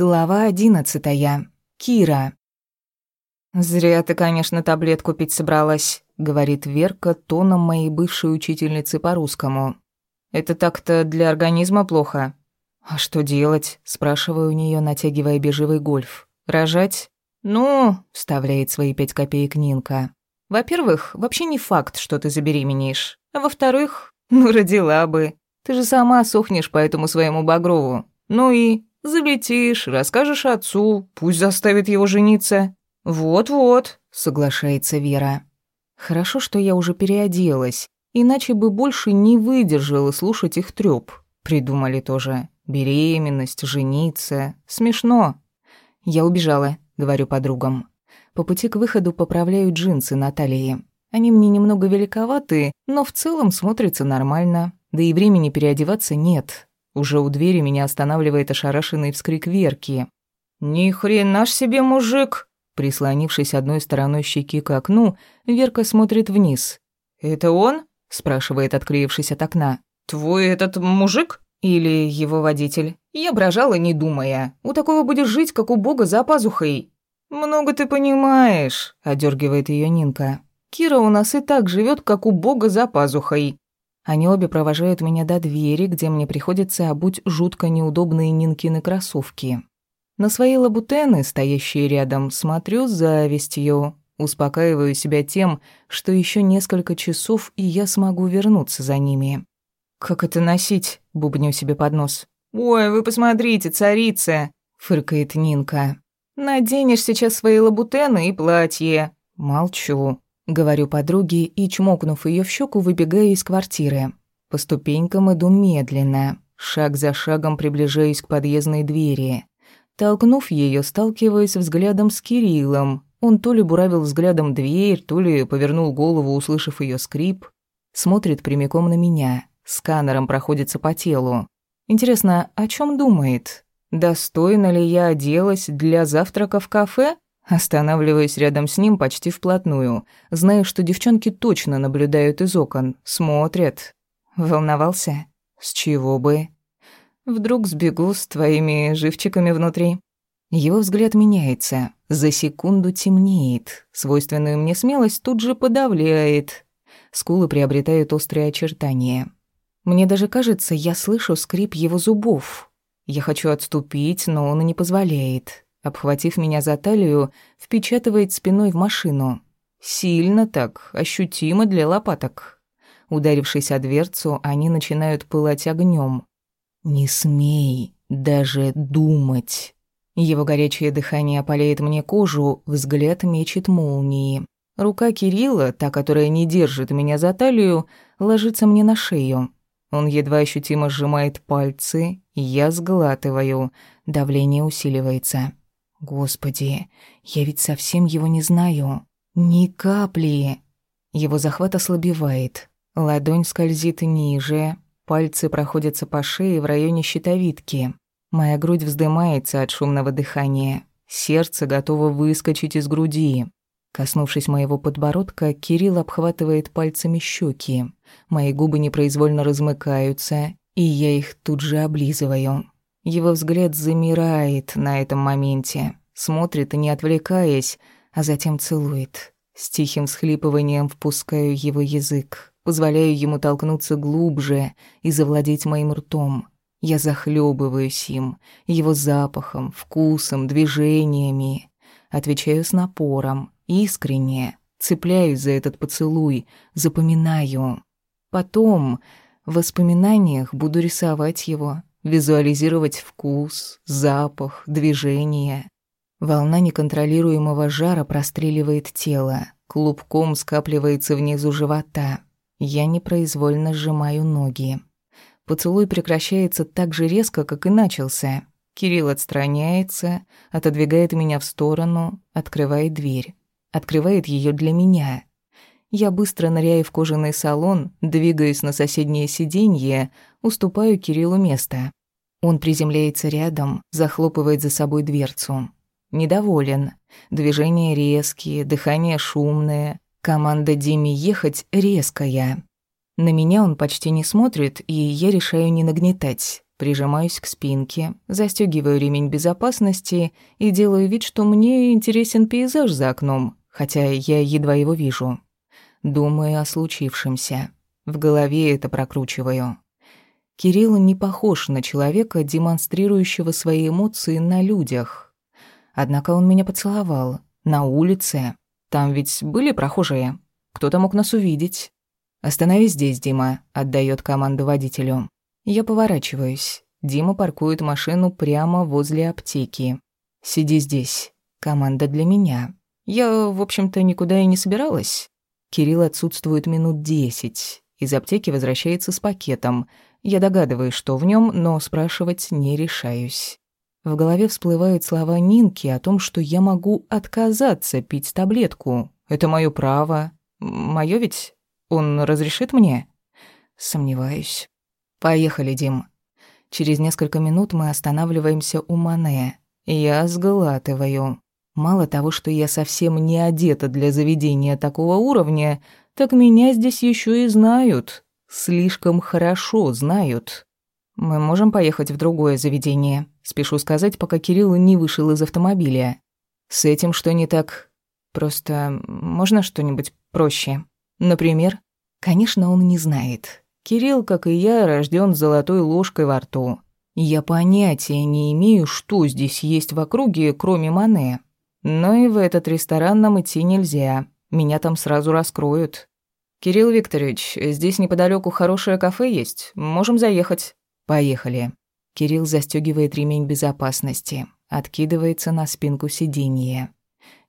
Глава одиннадцатая. Кира. «Зря ты, конечно, таблетку пить собралась», — говорит Верка тоном моей бывшей учительницы по-русскому. «Это так-то для организма плохо». «А что делать?» — спрашиваю у нее, натягивая бежевый гольф. «Рожать?» «Ну», — вставляет свои пять копеек Нинка. «Во-первых, вообще не факт, что ты забеременеешь. А во-вторых, ну родила бы. Ты же сама сохнешь по этому своему Багрову. Ну и Залетишь, расскажешь отцу, пусть заставит его жениться. Вот-вот, соглашается Вера. Хорошо, что я уже переоделась, иначе бы больше не выдержала слушать их трёп. Придумали тоже беременность, жениться. Смешно. Я убежала, говорю подругам. По пути к выходу поправляю джинсы Наталии. Они мне немного великоваты, но в целом смотрятся нормально. Да и времени переодеваться нет. Уже у двери меня останавливает ошарашенный вскрик Верки. «Ни хрена ж себе, мужик!» Прислонившись одной стороной щеки к окну, Верка смотрит вниз. «Это он?» – спрашивает, открывшись от окна. «Твой этот мужик?» «Или его водитель?» «Я брожала, не думая. У такого будешь жить, как у бога, за пазухой». «Много ты понимаешь», – одергивает ее Нинка. «Кира у нас и так живет, как у бога, за пазухой. Они обе провожают меня до двери, где мне приходится обуть жутко неудобные Нинкины кроссовки. На свои лабутены, стоящие рядом, смотрю с завистью, успокаиваю себя тем, что еще несколько часов, и я смогу вернуться за ними. «Как это носить?» — бубню себе под нос. «Ой, вы посмотрите, царица!» — фыркает Нинка. «Наденешь сейчас свои лабутены и платье». Молчу. Говорю подруге и, чмокнув ее в щеку, выбегаю из квартиры. По ступенькам иду медленно, шаг за шагом приближаюсь к подъездной двери. Толкнув ее, сталкиваюсь взглядом с Кириллом. Он то ли буравил взглядом дверь, то ли повернул голову, услышав ее скрип. Смотрит прямиком на меня. Сканером проходится по телу. Интересно, о чем думает? Достойно ли я оделась для завтрака в кафе? Останавливаюсь рядом с ним почти вплотную, зная, что девчонки точно наблюдают из окон, смотрят. Волновался? С чего бы? Вдруг сбегу с твоими живчиками внутри. Его взгляд меняется, за секунду темнеет, свойственную мне смелость тут же подавляет. Скулы приобретают острые очертания. Мне даже кажется, я слышу скрип его зубов. Я хочу отступить, но он и не позволяет. Обхватив меня за талию, впечатывает спиной в машину. Сильно так, ощутимо для лопаток. Ударившись о дверцу, они начинают пылать огнем. «Не смей даже думать!» Его горячее дыхание опаляет мне кожу, взгляд мечет молнии. Рука Кирилла, та, которая не держит меня за талию, ложится мне на шею. Он едва ощутимо сжимает пальцы, я сглатываю, давление усиливается. Господи, я ведь совсем его не знаю. Ни капли. Его захват ослабевает. Ладонь скользит ниже. Пальцы проходятся по шее в районе щитовидки. Моя грудь вздымается от шумного дыхания. Сердце готово выскочить из груди. Коснувшись моего подбородка, Кирилл обхватывает пальцами щеки. Мои губы непроизвольно размыкаются, и я их тут же облизываю. Его взгляд замирает на этом моменте, смотрит, не отвлекаясь, а затем целует. С тихим схлипыванием впускаю его язык, позволяю ему толкнуться глубже и завладеть моим ртом. Я захлебываюсь им, его запахом, вкусом, движениями. Отвечаю с напором, искренне, цепляюсь за этот поцелуй, запоминаю. Потом в воспоминаниях буду рисовать его, визуализировать вкус, запах, движение. Волна неконтролируемого жара простреливает тело, клубком скапливается внизу живота. Я непроизвольно сжимаю ноги. Поцелуй прекращается так же резко, как и начался. Кирилл отстраняется, отодвигает меня в сторону, открывает дверь. Открывает ее для меня. Я быстро ныряю в кожаный салон, двигаюсь на соседнее сиденье, уступаю Кириллу место. Он приземляется рядом, захлопывает за собой дверцу. Недоволен. Движения резкие, дыхание шумное. Команда Диме ехать резкая. На меня он почти не смотрит, и я решаю не нагнетать. Прижимаюсь к спинке, застегиваю ремень безопасности и делаю вид, что мне интересен пейзаж за окном, хотя я едва его вижу. Думаю о случившемся. В голове это прокручиваю. Кирилл не похож на человека, демонстрирующего свои эмоции на людях. Однако он меня поцеловал. На улице. Там ведь были прохожие. Кто-то мог нас увидеть. Остановись здесь, Дима», — отдает команду водителю. Я поворачиваюсь. Дима паркует машину прямо возле аптеки. «Сиди здесь. Команда для меня. Я, в общем-то, никуда и не собиралась. Кирилл отсутствует минут десять. Из аптеки возвращается с пакетом. Я догадываюсь, что в нем, но спрашивать не решаюсь. В голове всплывают слова Нинки о том, что я могу отказаться пить таблетку. Это мое право. Мое ведь? Он разрешит мне? Сомневаюсь. Поехали, Дим. Через несколько минут мы останавливаемся у Мане. Я сглатываю. Мало того, что я совсем не одета для заведения такого уровня, так меня здесь еще и знают. Слишком хорошо знают. Мы можем поехать в другое заведение. Спешу сказать, пока Кирилл не вышел из автомобиля. С этим что не так? Просто можно что-нибудь проще? Например? Конечно, он не знает. Кирилл, как и я, рожден с золотой ложкой во рту. Я понятия не имею, что здесь есть в округе, кроме Мане. Но и в этот ресторан нам идти нельзя. Меня там сразу раскроют. Кирилл Викторович, здесь неподалеку хорошее кафе есть. Можем заехать. Поехали. Кирилл застегивает ремень безопасности, откидывается на спинку сиденья.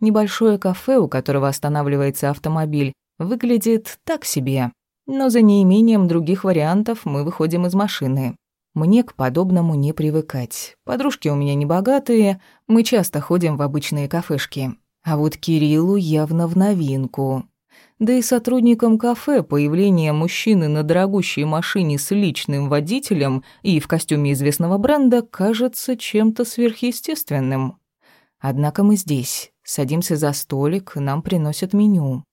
Небольшое кафе, у которого останавливается автомобиль, выглядит так себе. Но за неимением других вариантов мы выходим из машины. Мне к подобному не привыкать. Подружки у меня не богатые, мы часто ходим в обычные кафешки. А вот Кириллу явно в новинку. Да и сотрудникам кафе появление мужчины на дорогущей машине с личным водителем и в костюме известного бренда кажется чем-то сверхъестественным. Однако мы здесь, садимся за столик, нам приносят меню.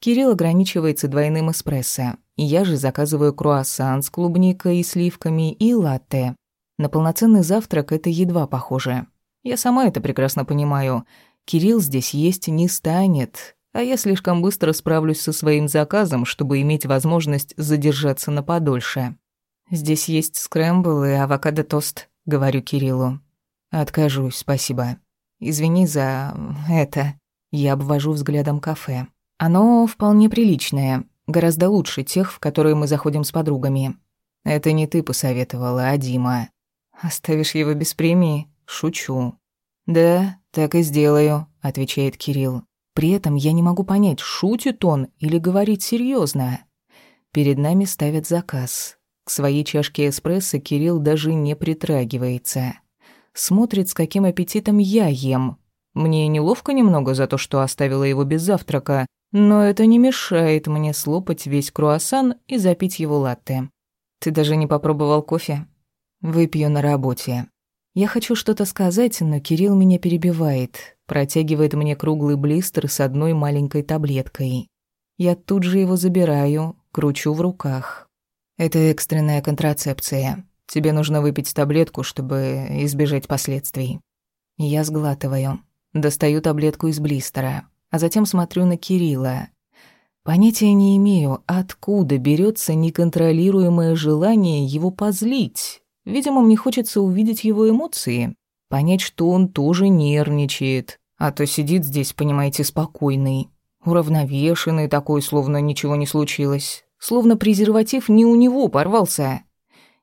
Кирилл ограничивается двойным эспрессо. Я же заказываю круассан с клубникой и сливками и латте. На полноценный завтрак это едва похоже. Я сама это прекрасно понимаю. Кирилл здесь есть не станет, а я слишком быстро справлюсь со своим заказом, чтобы иметь возможность задержаться на подольше. «Здесь есть скрэмбл и авокадо-тост», — говорю Кириллу. «Откажусь, спасибо. Извини за... это». Я обвожу взглядом кафе. Оно вполне приличное, гораздо лучше тех, в которые мы заходим с подругами. Это не ты посоветовала, а Дима. Оставишь его без премии? Шучу. Да, так и сделаю, отвечает Кирилл. При этом я не могу понять, шутит он или говорит серьезно. Перед нами ставят заказ. К своей чашке эспрессо Кирилл даже не притрагивается. Смотрит, с каким аппетитом я ем. Мне неловко немного за то, что оставила его без завтрака, но это не мешает мне слопать весь круассан и запить его латте. Ты даже не попробовал кофе? Выпью на работе. Я хочу что-то сказать, но Кирилл меня перебивает, протягивает мне круглый блистер с одной маленькой таблеткой. Я тут же его забираю, кручу в руках. Это экстренная контрацепция. Тебе нужно выпить таблетку, чтобы избежать последствий. Я сглатываю. Достаю таблетку из блистера, а затем смотрю на Кирилла. Понятия не имею, откуда берется неконтролируемое желание его позлить. Видимо, мне хочется увидеть его эмоции, понять, что он тоже нервничает, а то сидит здесь, понимаете, спокойный, уравновешенный такой, словно ничего не случилось, словно презерватив не у него порвался.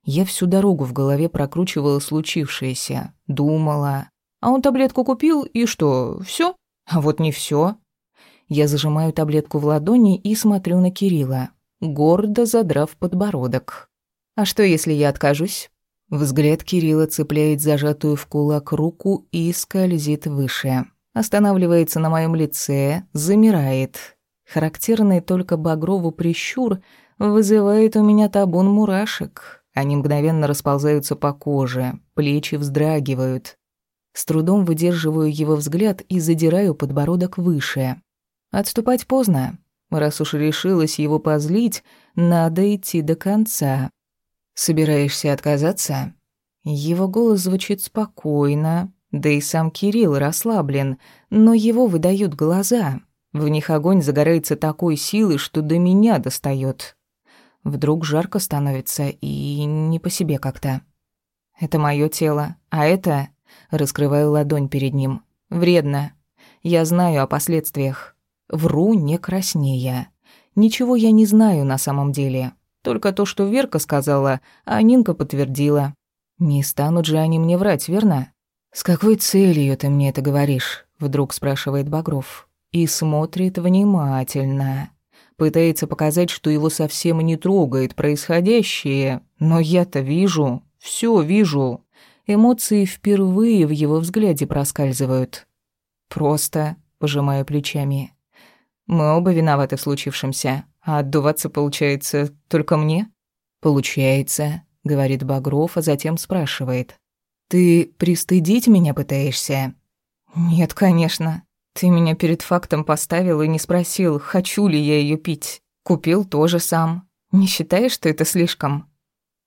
Я всю дорогу в голове прокручивала случившееся, думала. А он таблетку купил, и что, все? А вот не все. Я зажимаю таблетку в ладони и смотрю на Кирилла, гордо задрав подбородок. А что, если я откажусь? Взгляд Кирилла цепляет зажатую в кулак руку и скользит выше. Останавливается на моем лице, замирает. Характерный только багрову прищур вызывает у меня табун мурашек. Они мгновенно расползаются по коже, плечи вздрагивают. С трудом выдерживаю его взгляд и задираю подбородок выше. Отступать поздно. Раз уж решилась его позлить, надо идти до конца. Собираешься отказаться? Его голос звучит спокойно, да и сам Кирилл расслаблен, но его выдают глаза. В них огонь загорается такой силой, что до меня достает. Вдруг жарко становится и не по себе как-то. Это мое тело, а это Раскрываю ладонь перед ним. «Вредно. Я знаю о последствиях. Вру не краснея. Ничего я не знаю на самом деле. Только то, что Верка сказала, а Нинка подтвердила. Не станут же они мне врать, верно?» «С какой целью ты мне это говоришь?» Вдруг спрашивает Багров. И смотрит внимательно. Пытается показать, что его совсем не трогает происходящее. Но я-то вижу. все вижу. Эмоции впервые в его взгляде проскальзывают. «Просто», — пожимаю плечами. «Мы оба виноваты в случившемся, а отдуваться, получается, только мне?» «Получается», — говорит Багров, а затем спрашивает. «Ты пристыдить меня пытаешься?» «Нет, конечно. Ты меня перед фактом поставил и не спросил, хочу ли я ее пить. Купил тоже сам. Не считаешь, что это слишком?»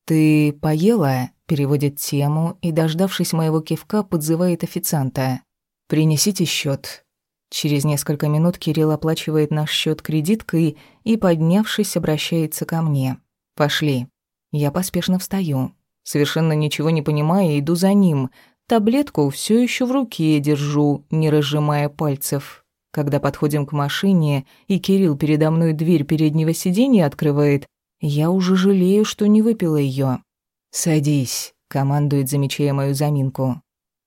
«Ты поела?» переводит тему и, дождавшись моего кивка, подзывает официанта. «Принесите счет. Через несколько минут Кирилл оплачивает наш счет кредиткой и, поднявшись, обращается ко мне. «Пошли». Я поспешно встаю. Совершенно ничего не понимая, иду за ним. Таблетку все еще в руке держу, не разжимая пальцев. Когда подходим к машине, и Кирилл передо мной дверь переднего сиденья открывает, я уже жалею, что не выпила ее. «Садись», — командует, замечая мою заминку.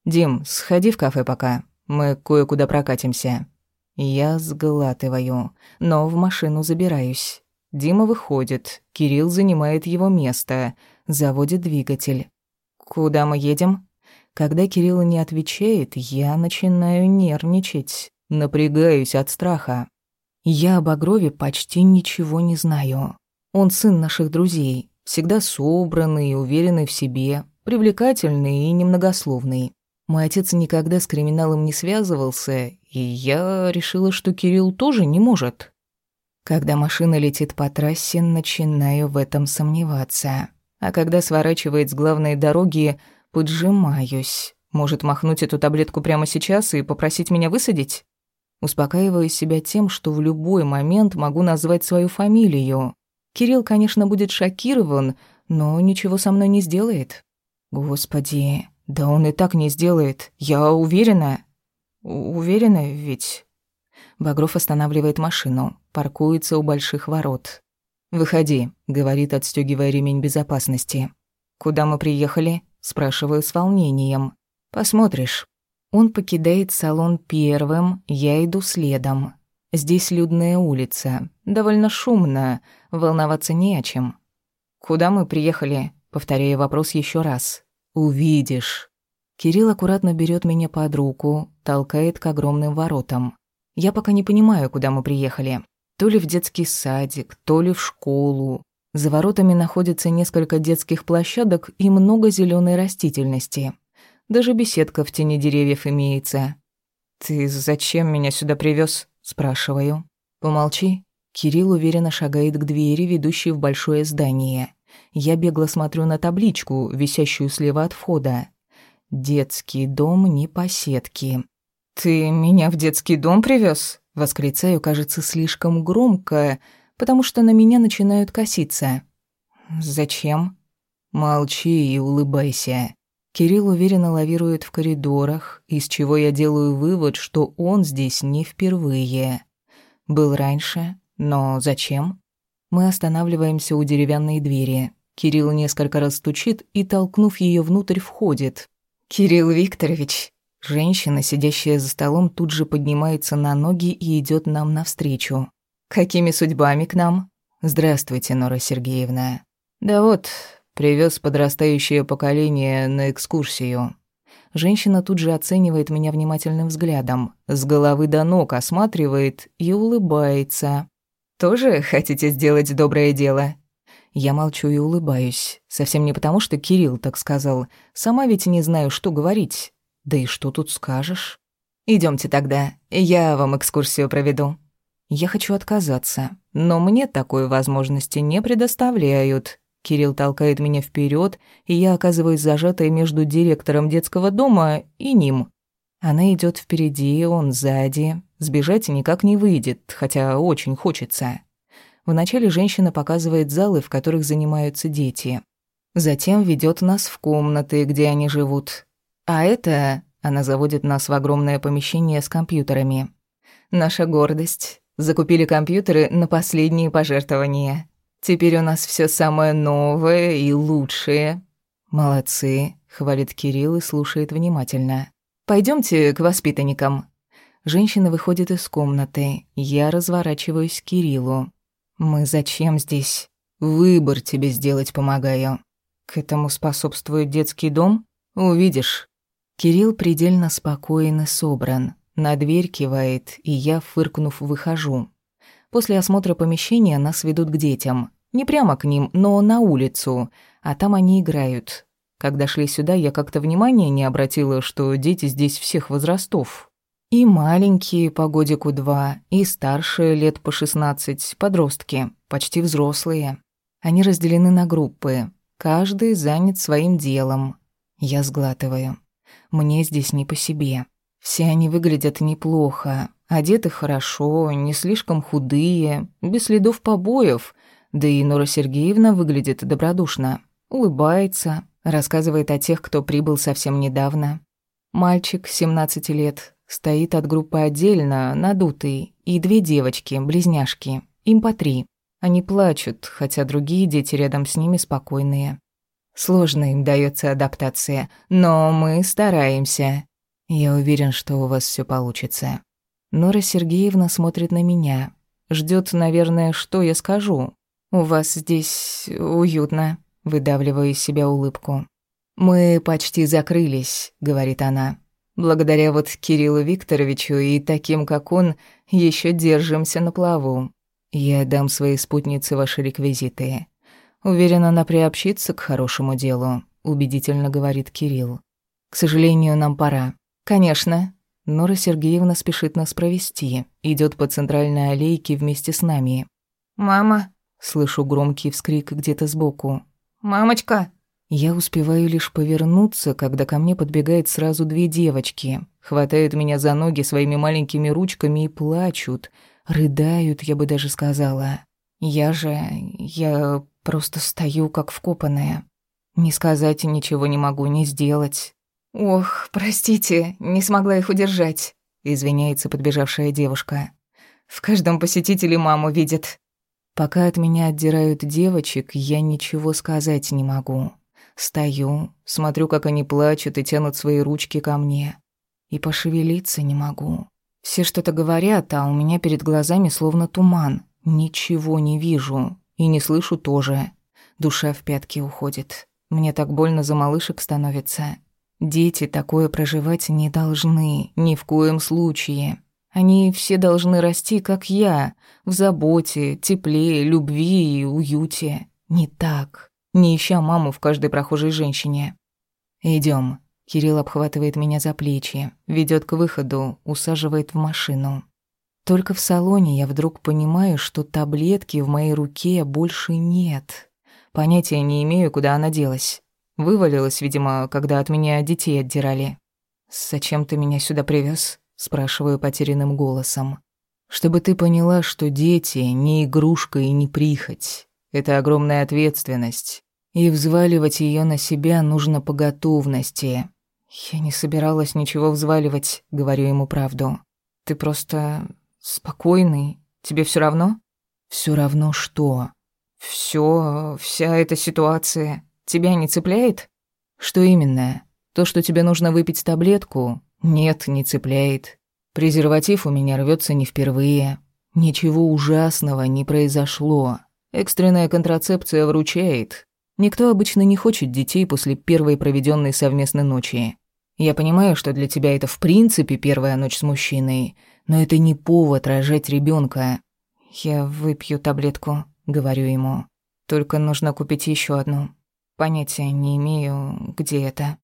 «Дим, сходи в кафе пока. Мы кое-куда прокатимся». Я сглатываю, но в машину забираюсь. Дима выходит, Кирилл занимает его место, заводит двигатель. «Куда мы едем?» Когда Кирилл не отвечает, я начинаю нервничать, напрягаюсь от страха. Я об Огрове почти ничего не знаю. Он сын наших друзей, Всегда собранный и уверенный в себе, привлекательные и немногословные. Мой отец никогда с криминалом не связывался, и я решила, что Кирилл тоже не может. Когда машина летит по трассе, начинаю в этом сомневаться. А когда сворачивает с главной дороги, поджимаюсь. Может, махнуть эту таблетку прямо сейчас и попросить меня высадить? Успокаиваю себя тем, что в любой момент могу назвать свою фамилию. Кирилл, конечно, будет шокирован, но ничего со мной не сделает». «Господи, да он и так не сделает, я уверена». «Уверена ведь?» Багров останавливает машину, паркуется у больших ворот. «Выходи», — говорит, отстёгивая ремень безопасности. «Куда мы приехали?» — спрашиваю с волнением. «Посмотришь». Он покидает салон первым, я иду следом. Здесь людная улица, довольно шумно, волноваться не о чем. Куда мы приехали? Повторяю вопрос еще раз. Увидишь. Кирилл аккуратно берет меня под руку, толкает к огромным воротам. Я пока не понимаю, куда мы приехали. То ли в детский садик, то ли в школу. За воротами находится несколько детских площадок и много зеленой растительности. Даже беседка в тени деревьев имеется. Ты зачем меня сюда привез? Спрашиваю. Помолчи. Кирилл уверенно шагает к двери, ведущей в большое здание. Я бегло смотрю на табличку, висящую слева от входа. «Детский дом не по сетке». «Ты меня в детский дом привез? Восклицаю, кажется, слишком громко, потому что на меня начинают коситься. «Зачем?» «Молчи и улыбайся. Кирилл уверенно лавирует в коридорах, из чего я делаю вывод, что он здесь не впервые. Был раньше, но зачем? Мы останавливаемся у деревянной двери. Кирилл несколько раз стучит и, толкнув ее внутрь, входит. «Кирилл Викторович!» Женщина, сидящая за столом, тут же поднимается на ноги и идет нам навстречу. «Какими судьбами к нам?» «Здравствуйте, Нора Сергеевна». «Да вот, Привез подрастающее поколение на экскурсию. Женщина тут же оценивает меня внимательным взглядом, с головы до ног осматривает и улыбается. «Тоже хотите сделать доброе дело?» Я молчу и улыбаюсь. Совсем не потому, что Кирилл так сказал. Сама ведь не знаю, что говорить. Да и что тут скажешь? Идемте тогда, я вам экскурсию проведу». Я хочу отказаться, но мне такой возможности не предоставляют. Кирилл толкает меня вперед, и я оказываюсь зажатой между директором детского дома и ним. Она идет впереди, он сзади. Сбежать никак не выйдет, хотя очень хочется. Вначале женщина показывает залы, в которых занимаются дети. Затем ведет нас в комнаты, где они живут. А это... Она заводит нас в огромное помещение с компьютерами. Наша гордость. Закупили компьютеры на последние пожертвования. Теперь у нас все самое новое и лучшее». «Молодцы», — хвалит Кирилл и слушает внимательно. Пойдемте к воспитанникам». Женщина выходит из комнаты. Я разворачиваюсь к Кириллу. «Мы зачем здесь?» «Выбор тебе сделать помогаю». «К этому способствует детский дом?» «Увидишь». Кирилл предельно спокоен и собран. На дверь кивает, и я, фыркнув, выхожу. После осмотра помещения нас ведут к детям. Не прямо к ним, но на улицу, а там они играют. Когда шли сюда, я как-то внимания не обратила, что дети здесь всех возрастов. И маленькие по годику два, и старшие лет по шестнадцать, подростки, почти взрослые. Они разделены на группы. Каждый занят своим делом. Я сглатываю. Мне здесь не по себе. Все они выглядят неплохо, одеты хорошо, не слишком худые, без следов побоев, да и Нора Сергеевна выглядит добродушно, улыбается, рассказывает о тех, кто прибыл совсем недавно. Мальчик, 17 лет, стоит от группы отдельно, надутый, и две девочки, близняшки, им по три. Они плачут, хотя другие дети рядом с ними спокойные. Сложно им дается адаптация, но мы стараемся. Я уверен, что у вас все получится. Нора Сергеевна смотрит на меня. ждет, наверное, что я скажу, у вас здесь уютно», — выдавливаю из себя улыбку. «Мы почти закрылись», — говорит она. «Благодаря вот Кириллу Викторовичу и таким, как он, еще держимся на плаву. Я дам своей спутнице ваши реквизиты. Уверена, она приобщится к хорошему делу», — убедительно говорит Кирилл. «К сожалению, нам пора». «Конечно». Нора Сергеевна спешит нас провести, идет по центральной аллейке вместе с нами. «Мама», Слышу громкий вскрик где-то сбоку. «Мамочка!» Я успеваю лишь повернуться, когда ко мне подбегает сразу две девочки. Хватают меня за ноги своими маленькими ручками и плачут. Рыдают, я бы даже сказала. Я же... я просто стою как вкопанная. Не сказать ничего не могу, не сделать. «Ох, простите, не смогла их удержать», — извиняется подбежавшая девушка. «В каждом посетителе маму видит». Пока от меня отдирают девочек, я ничего сказать не могу. Стою, смотрю, как они плачут и тянут свои ручки ко мне. И пошевелиться не могу. Все что-то говорят, а у меня перед глазами словно туман. Ничего не вижу. И не слышу тоже. Душа в пятки уходит. Мне так больно за малышек становится. Дети такое проживать не должны, ни в коем случае. Они все должны расти, как я, в заботе, тепле, любви и уюте. Не так, не ища маму в каждой прохожей женщине. Идем. Кирилл обхватывает меня за плечи, ведет к выходу, усаживает в машину. Только в салоне я вдруг понимаю, что таблетки в моей руке больше нет. Понятия не имею, куда она делась. Вывалилась, видимо, когда от меня детей отдирали. «Зачем ты меня сюда привез? спрашиваю потерянным голосом. Чтобы ты поняла, что дети не игрушка и не прихоть. Это огромная ответственность. И взваливать ее на себя нужно по готовности. Я не собиралась ничего взваливать, говорю ему правду. Ты просто спокойный. Тебе все равно? Все равно что? Все, вся эта ситуация тебя не цепляет? Что именно? То, что тебе нужно выпить таблетку, нет, не цепляет. Презерватив у меня рвется не впервые. Ничего ужасного не произошло. Экстренная контрацепция вручает. Никто обычно не хочет детей после первой проведенной совместной ночи. Я понимаю, что для тебя это в принципе первая ночь с мужчиной, но это не повод рожать ребенка. Я выпью таблетку, говорю ему. Только нужно купить еще одну. Понятия не имею, где это.